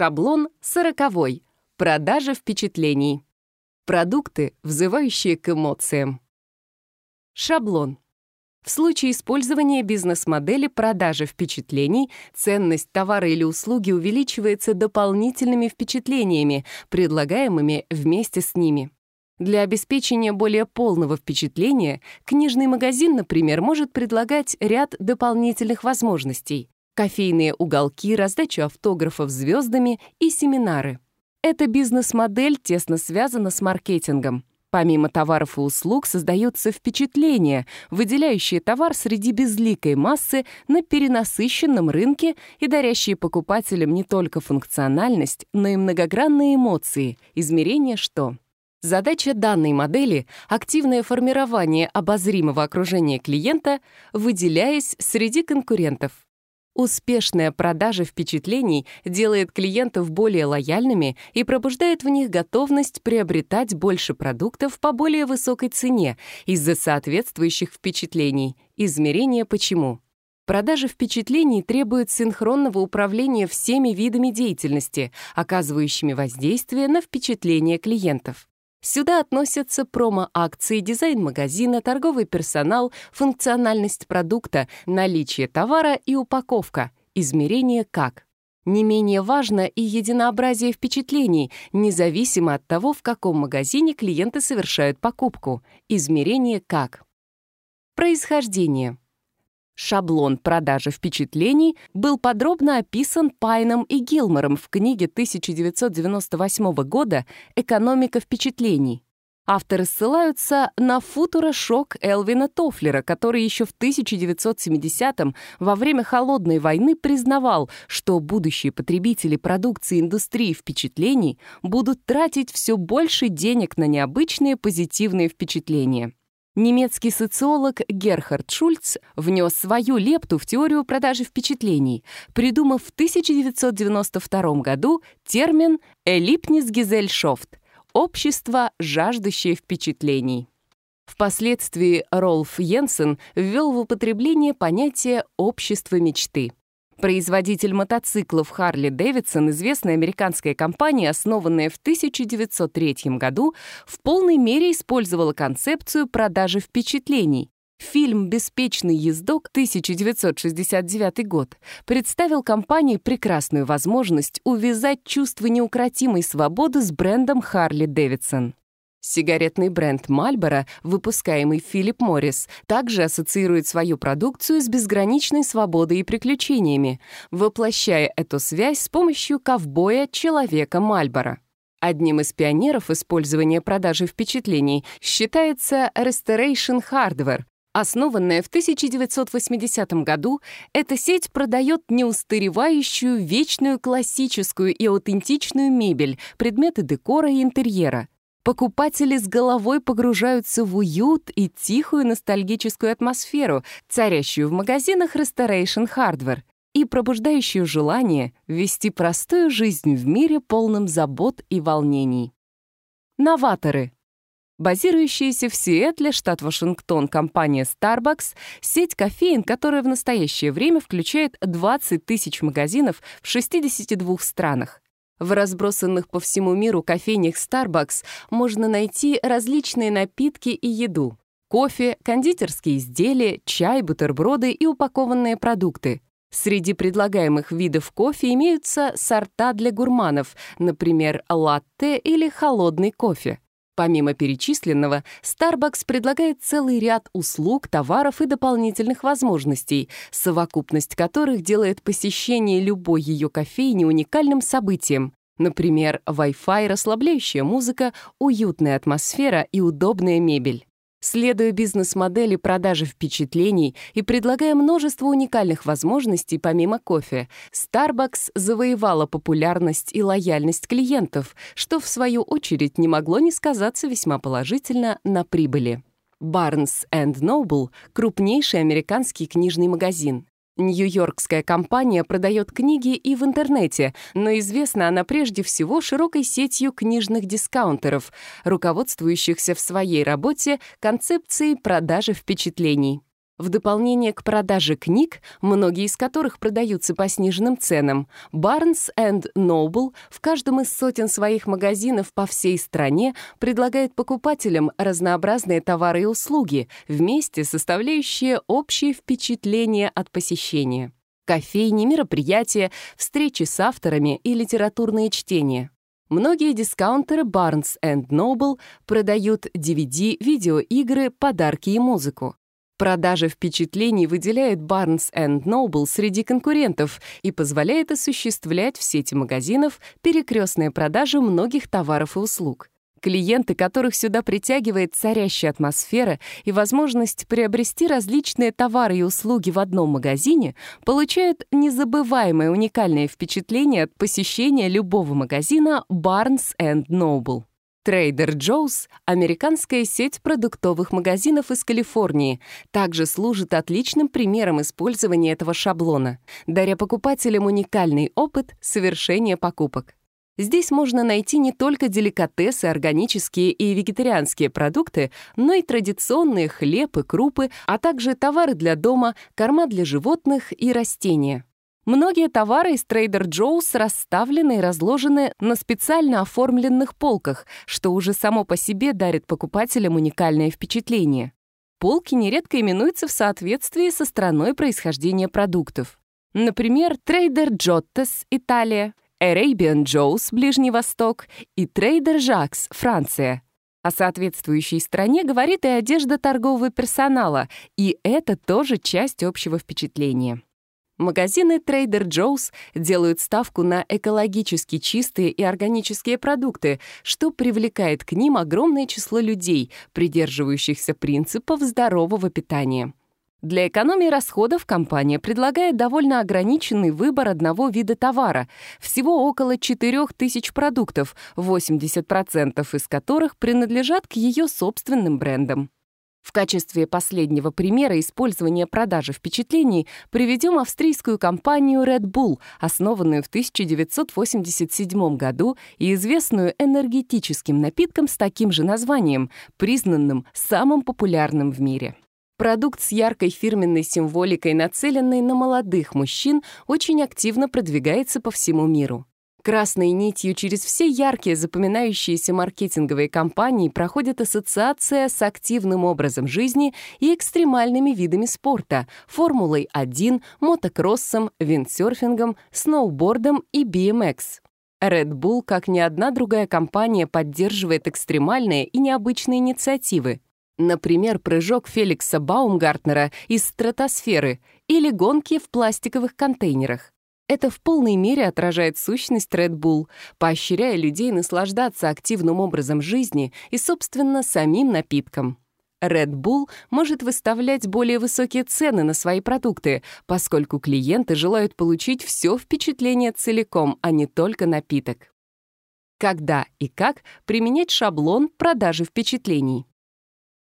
Шаблон 40. Продажа впечатлений. Продукты, взывающие к эмоциям. Шаблон. В случае использования бизнес-модели продажи впечатлений ценность товара или услуги увеличивается дополнительными впечатлениями, предлагаемыми вместе с ними. Для обеспечения более полного впечатления книжный магазин, например, может предлагать ряд дополнительных возможностей кофейные уголки, раздачу автографов звездами и семинары. Эта бизнес-модель тесно связана с маркетингом. Помимо товаров и услуг создаются впечатления, выделяющие товар среди безликой массы на перенасыщенном рынке и дарящие покупателям не только функциональность, но и многогранные эмоции, измерение что. Задача данной модели — активное формирование обозримого окружения клиента, выделяясь среди конкурентов. Успешная продажа впечатлений делает клиентов более лояльными и пробуждает в них готовность приобретать больше продуктов по более высокой цене из-за соответствующих впечатлений. Измерение «Почему?». Продажа впечатлений требует синхронного управления всеми видами деятельности, оказывающими воздействие на впечатления клиентов. Сюда относятся промо-акции, дизайн магазина, торговый персонал, функциональность продукта, наличие товара и упаковка, измерение как. Не менее важно и единообразие впечатлений, независимо от того, в каком магазине клиенты совершают покупку. Измерение как. Происхождение. Шаблон продажи впечатлений был подробно описан Пайном и Гилмором в книге 1998 года «Экономика впечатлений». Авторы ссылаются на футурошок Элвина Тофлера, который еще в 1970-м во время Холодной войны признавал, что будущие потребители продукции индустрии впечатлений будут тратить все больше денег на необычные позитивные впечатления немецкий социолог Герхард Шульц внес свою лепту в теорию продажи впечатлений, придумав в 1992 году термин «элипнисгизельшофт» — «общество, жаждущее впечатлений». Впоследствии Ролф Йенсен ввел в употребление понятие «общество мечты». Производитель мотоциклов Harley Davidson — известная американская компания, основанная в 1903 году, в полной мере использовала концепцию продажи впечатлений. Фильм «Беспечный ездок» 1969 год представил компании прекрасную возможность увязать чувство неукротимой свободы с брендом Harley Davidson. Сигаретный бренд Marlboro, выпускаемый Филипп Моррис, также ассоциирует свою продукцию с безграничной свободой и приключениями, воплощая эту связь с помощью ковбоя-человека Marlboro. Одним из пионеров использования продажи впечатлений считается Restoration Hardware, Основанная в 1980 году, эта сеть продает неустаревающую, вечную, классическую и аутентичную мебель, предметы декора и интерьера. Покупатели с головой погружаются в уют и тихую ностальгическую атмосферу, царящую в магазинах Restoration Hardware и пробуждающую желание вести простую жизнь в мире полном забот и волнений. Новаторы. Базирующаяся в Сиэтле, штат Вашингтон, компания Starbucks — сеть кофеин, которая в настоящее время включает 20 тысяч магазинов в 62 странах. В разбросанных по всему миру кофейнях Starbucks можно найти различные напитки и еду. Кофе, кондитерские изделия, чай, бутерброды и упакованные продукты. Среди предлагаемых видов кофе имеются сорта для гурманов, например, латте или холодный кофе. Помимо перечисленного, Starbucks предлагает целый ряд услуг, товаров и дополнительных возможностей, совокупность которых делает посещение любой ее кофейни уникальным событием. Например, Wi-Fi, расслабляющая музыка, уютная атмосфера и удобная мебель следуя бизнес-модели продажи впечатлений и предлагая множество уникальных возможностей помимо кофе, Starbucks завоевала популярность и лояльность клиентов, что, в свою очередь, не могло не сказаться весьма положительно на прибыли. Barnes Noble — крупнейший американский книжный магазин. Нью-Йоркская компания продает книги и в интернете, но известна она прежде всего широкой сетью книжных дискаунтеров, руководствующихся в своей работе концепцией продажи впечатлений. В дополнение к продаже книг, многие из которых продаются по сниженным ценам, Barnes Noble в каждом из сотен своих магазинов по всей стране предлагает покупателям разнообразные товары и услуги, вместе составляющие общее впечатление от посещения. Кофейни, мероприятия, встречи с авторами и литературные чтения. Многие дискаунтеры Barnes Noble продают DVD, видеоигры, подарки и музыку. Продажа впечатлений выделяет Barnes Noble среди конкурентов и позволяет осуществлять в сети магазинов перекрестные продажи многих товаров и услуг. Клиенты, которых сюда притягивает царящая атмосфера и возможность приобрести различные товары и услуги в одном магазине, получают незабываемое уникальное впечатление от посещения любого магазина Barnes Noble. Трейдер Джоуз, — американская сеть продуктовых магазинов из Калифорнии, также служит отличным примером использования этого шаблона, даря покупателям уникальный опыт совершения покупок. Здесь можно найти не только деликатесы, органические и вегетарианские продукты, но и традиционные хлеб и крупы, а также товары для дома, корма для животных и растения. Многие товары из Trader Joe's расставлены и разложены на специально оформленных полках, что уже само по себе дарит покупателям уникальное впечатление. Полки нередко именуются в соответствии со страной происхождения продуктов. Например, Trader Jottes – Италия, Arabian Joe's – Ближний Восток и Trader Jacques – Франция. О соответствующей стране говорит и одежда торгового персонала, и это тоже часть общего впечатления. Магазины Trader Joe's делают ставку на экологически чистые и органические продукты, что привлекает к ним огромное число людей, придерживающихся принципов здорового питания. Для экономии расходов компания предлагает довольно ограниченный выбор одного вида товара, всего около 4000 продуктов, 80% из которых принадлежат к ее собственным брендам. В качестве последнего примера использования продажи впечатлений приведем австрийскую компанию Red Bull, основанную в 1987 году и известную энергетическим напитком с таким же названием, признанным самым популярным в мире. Продукт с яркой фирменной символикой, нацеленный на молодых мужчин, очень активно продвигается по всему миру. Красной нитью через все яркие запоминающиеся маркетинговые кампании проходит ассоциация с активным образом жизни и экстремальными видами спорта — Формулой-1, мотокроссом, виндсерфингом, сноубордом и BMX. Эм Red Bull, как ни одна другая компания, поддерживает экстремальные и необычные инициативы. Например, прыжок Феликса Баумгартнера из стратосферы или гонки в пластиковых контейнерах. Это в полной мере отражает сущность Red Bull, поощряя людей наслаждаться активным образом жизни и, собственно, самим напитком. Red Bull может выставлять более высокие цены на свои продукты, поскольку клиенты желают получить все впечатление целиком, а не только напиток. Когда и как применять шаблон продажи впечатлений?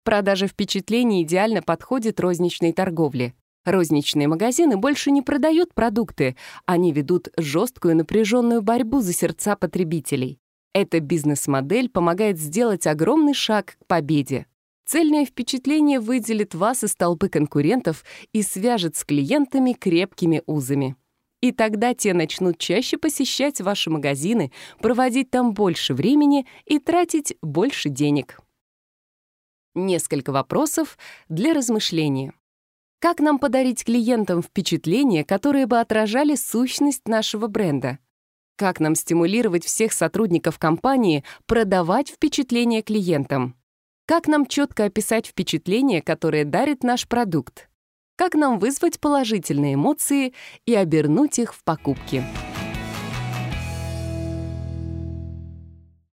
Продажа впечатлений идеально подходит розничной торговле. Розничные магазины больше не продают продукты, они ведут жесткую напряженную борьбу за сердца потребителей. Эта бизнес-модель помогает сделать огромный шаг к победе. Цельное впечатление выделит вас из толпы конкурентов и свяжет с клиентами крепкими узами. И тогда те начнут чаще посещать ваши магазины, проводить там больше времени и тратить больше денег. Несколько вопросов для размышления. Как нам подарить клиентам впечатления, которые бы отражали сущность нашего бренда? Как нам стимулировать всех сотрудников компании продавать впечатления клиентам? Как нам четко описать впечатления, которые дарит наш продукт? Как нам вызвать положительные эмоции и обернуть их в покупки?